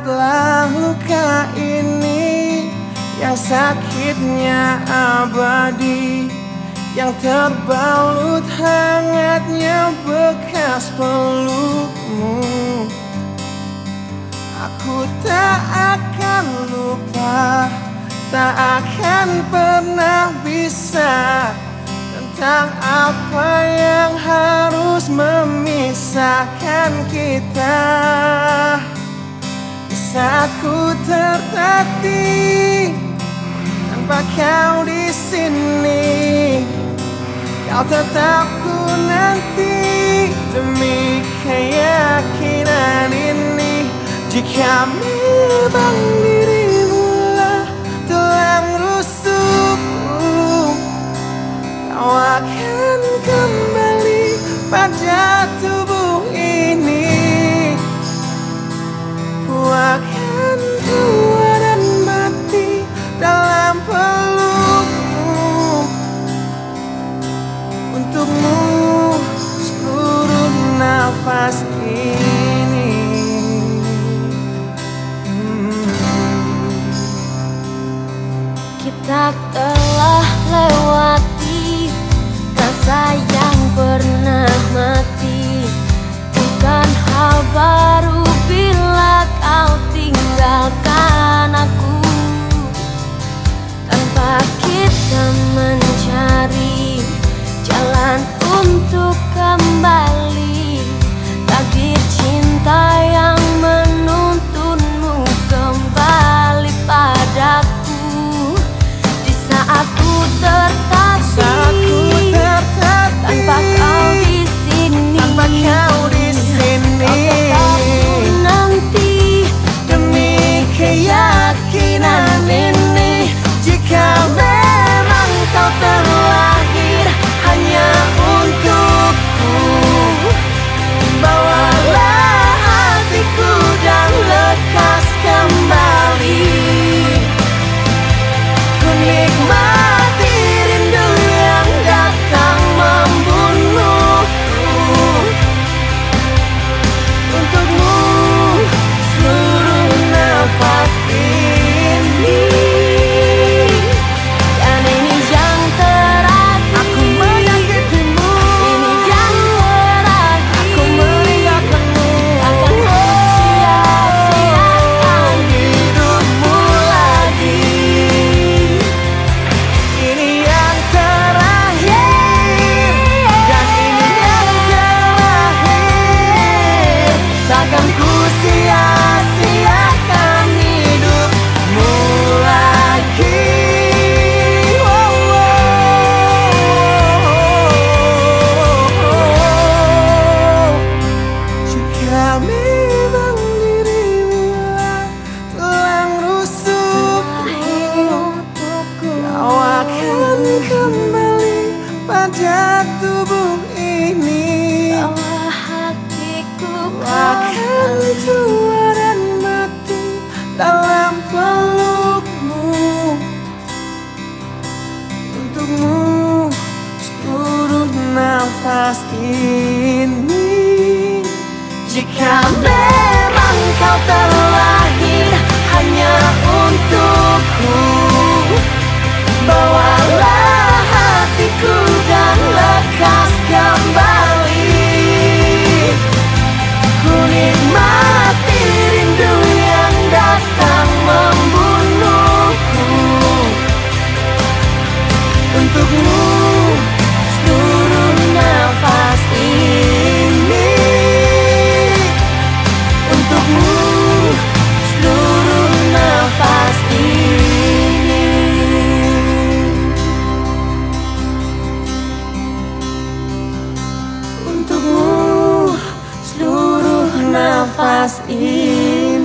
Lihatlah luka ini yang sakitnya abadi Yang terbalut hangatnya bekas pelukmu. Aku tak akan lupa Tak akan pernah bisa Tentang apa yang harus memisahkan kita. Aku tertatih tanpa kau di sini. Kau tetap ku nanti demi keyakinan ini jika kembali. make my Tubuh ini Bahwa hatiku Akan tua dan mati Dalam pelukmu. Untukmu Seluruh nafas ini. Jika fast enough.